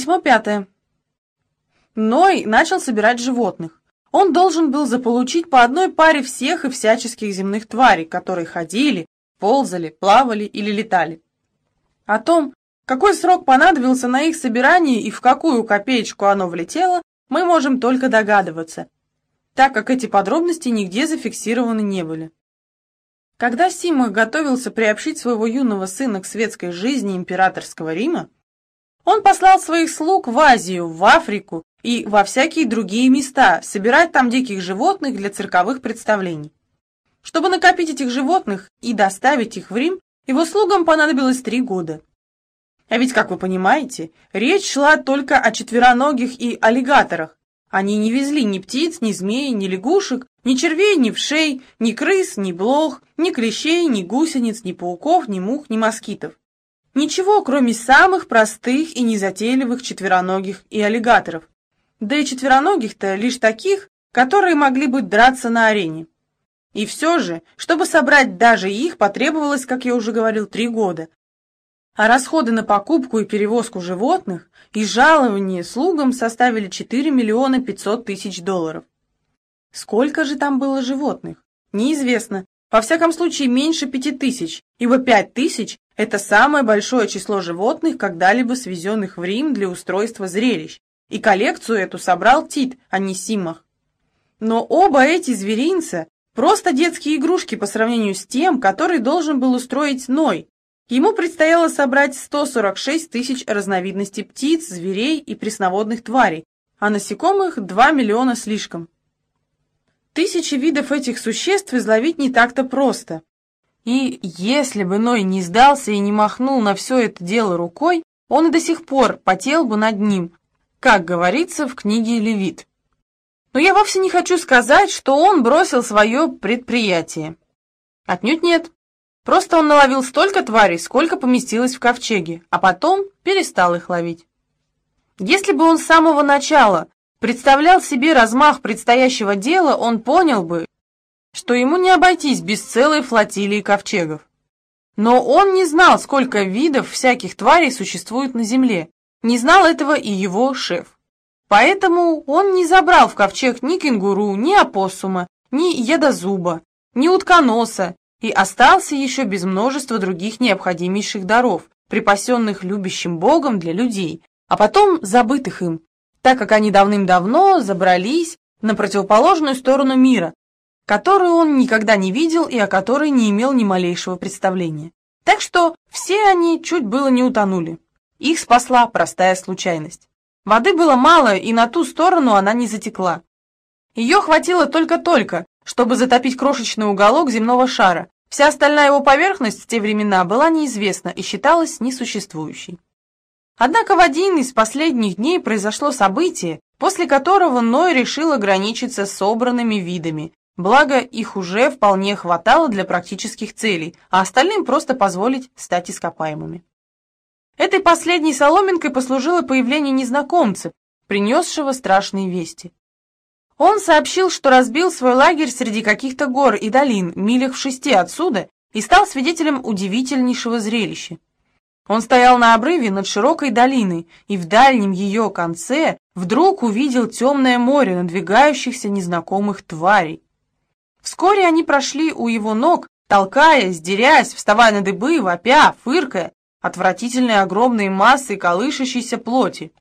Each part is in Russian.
Письмо пятое. Ной начал собирать животных. Он должен был заполучить по одной паре всех и всяческих земных тварей, которые ходили, ползали, плавали или летали. О том, какой срок понадобился на их собирание и в какую копеечку оно влетело, мы можем только догадываться, так как эти подробности нигде зафиксированы не были. Когда Сима готовился приобщить своего юного сына к светской жизни императорского Рима, он послал своих слуг в Азию, в Африку и во всякие другие места, собирать там диких животных для цирковых представлений. Чтобы накопить этих животных и доставить их в Рим, его слугам понадобилось три года. А ведь, как вы понимаете, речь шла только о четвероногих и аллигаторах, они не везли ни птиц, ни змей, ни лягушек, ни червей, ни вшей, ни крыс, ни блох, ни клещей, ни гусениц, ни пауков, ни мух, ни москитов. Ничего, кроме самых простых и незатейливых четвероногих и аллигаторов. Да и четвероногих-то лишь таких, которые могли бы драться на арене. И все же, чтобы собрать даже их, потребовалось, как я уже говорил, три года, а расходы на покупку и перевозку животных и жалования слугам составили 4 миллиона 500 тысяч долларов. Сколько же там было животных? Неизвестно. Во всяком случае, меньше пяти тысяч, ибо пять тысяч – это самое большое число животных, когда-либо свезенных в Рим для устройства зрелищ, и коллекцию эту собрал Тит, а не Симах. Но оба эти зверинца – просто детские игрушки по сравнению с тем, который должен был устроить Ной, Ему предстояло собрать 146 тысяч разновидностей птиц, зверей и пресноводных тварей, а насекомых 2 миллиона слишком. Тысячи видов этих существ изловить не так-то просто. И если бы Ной не сдался и не махнул на все это дело рукой, он и до сих пор потел бы над ним, как говорится в книге Левит. Но я вовсе не хочу сказать, что он бросил свое предприятие. Отнюдь нет. Просто он наловил столько тварей, сколько поместилось в ковчеге, а потом перестал их ловить. Если бы он с самого начала представлял себе размах предстоящего дела, он понял бы, что ему не обойтись без целой флотилии ковчегов. Но он не знал, сколько видов всяких тварей существует на земле, не знал этого и его шеф. Поэтому он не забрал в ковчег ни кенгуру, ни опоссума, ни ядозуба, ни утконоса, и остался еще без множества других необходимейших даров, припасенных любящим Богом для людей, а потом забытых им, так как они давным-давно забрались на противоположную сторону мира, которую он никогда не видел и о которой не имел ни малейшего представления. Так что все они чуть было не утонули. Их спасла простая случайность. Воды было мало, и на ту сторону она не затекла. Ее хватило только-только, чтобы затопить крошечный уголок земного шара. Вся остальная его поверхность в те времена была неизвестна и считалась несуществующей. Однако в один из последних дней произошло событие, после которого Ной решил ограничиться собранными видами, благо их уже вполне хватало для практических целей, а остальным просто позволить стать ископаемыми. Этой последней соломинкой послужило появление незнакомца, принесшего страшные вести. Он сообщил, что разбил свой лагерь среди каких-то гор и долин, милях в шести отсюда, и стал свидетелем удивительнейшего зрелища. Он стоял на обрыве над широкой долиной, и в дальнем ее конце вдруг увидел темное море надвигающихся незнакомых тварей. Вскоре они прошли у его ног, толкаясь, дерясь, вставая на дыбы, вопя, фыркая, отвратительной огромной массой колышащейся плоти.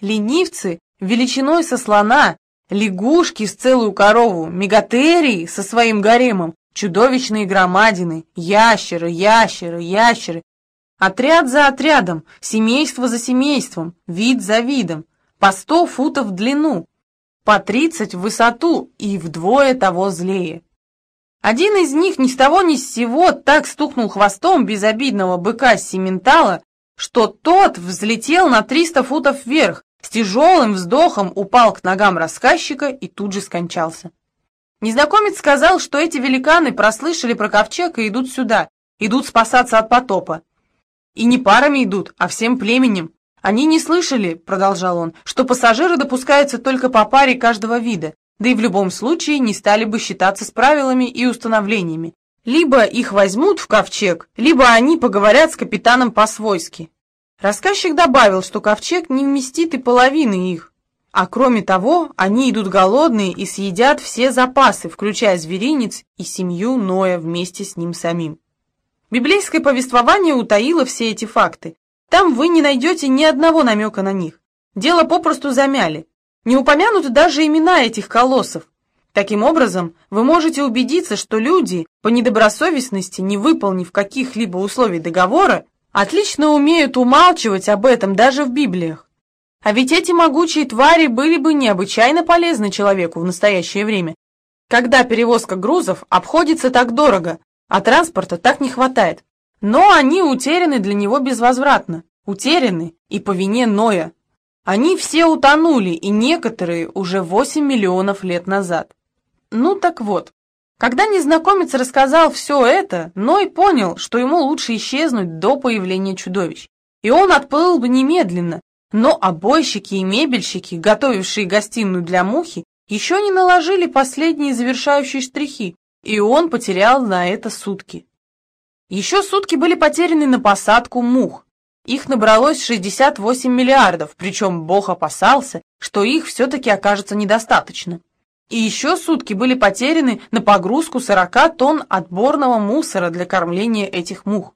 Ленивцы, величиной со слона, лягушки с целую корову, мегатерии со своим гаремом, чудовищные громадины, ящеры, ящеры, ящеры. Отряд за отрядом, семейство за семейством, вид за видом, по сто футов в длину, по тридцать в высоту и вдвое того злее. Один из них ни с того ни с сего так стукнул хвостом безобидного быка Симентала, что тот взлетел на триста футов вверх, с тяжелым вздохом упал к ногам рассказчика и тут же скончался. Незнакомец сказал, что эти великаны прослышали про ковчег и идут сюда, идут спасаться от потопа. И не парами идут, а всем племенем. Они не слышали, продолжал он, что пассажиры допускаются только по паре каждого вида, да и в любом случае не стали бы считаться с правилами и установлениями. Либо их возьмут в ковчег, либо они поговорят с капитаном по-свойски. Рассказчик добавил, что ковчег не вместит и половины их, а кроме того, они идут голодные и съедят все запасы, включая зверинец и семью Ноя вместе с ним самим. Библейское повествование утаило все эти факты. Там вы не найдете ни одного намека на них. Дело попросту замяли. Не упомянуты даже имена этих колоссов. Таким образом, вы можете убедиться, что люди, по недобросовестности, не выполнив каких-либо условий договора, отлично умеют умалчивать об этом даже в Библиях. А ведь эти могучие твари были бы необычайно полезны человеку в настоящее время, когда перевозка грузов обходится так дорого, а транспорта так не хватает. Но они утеряны для него безвозвратно, утеряны и по вине Ноя. Они все утонули, и некоторые уже 8 миллионов лет назад. Ну так вот, когда незнакомец рассказал все это, Ной понял, что ему лучше исчезнуть до появления чудовищ. И он отплыл бы немедленно, но обойщики и мебельщики, готовившие гостиную для мухи, еще не наложили последние завершающие штрихи, и он потерял на это сутки. Еще сутки были потеряны на посадку мух, их набралось 68 миллиардов, причем Бог опасался, что их все-таки окажется недостаточно. И еще сутки были потеряны на погрузку 40 тонн отборного мусора для кормления этих мух.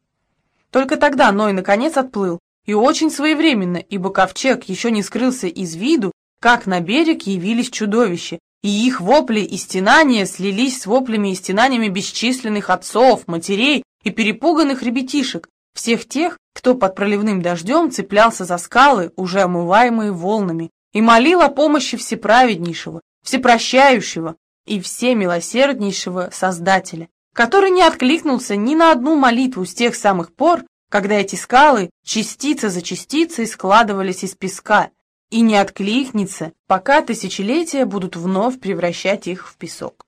Только тогда Ной наконец отплыл, и очень своевременно, ибо ковчег еще не скрылся из виду, как на берег явились чудовища, и их вопли и стенания слились с воплями и стенаниями бесчисленных отцов, матерей и перепуганных ребятишек, всех тех, кто под проливным дождем цеплялся за скалы, уже омываемые волнами, и молил о помощи всеправеднейшего, всепрощающего и всемилосерднейшего Создателя, который не откликнулся ни на одну молитву с тех самых пор, когда эти скалы частица за частицей складывались из песка, и не откликнется, пока тысячелетия будут вновь превращать их в песок.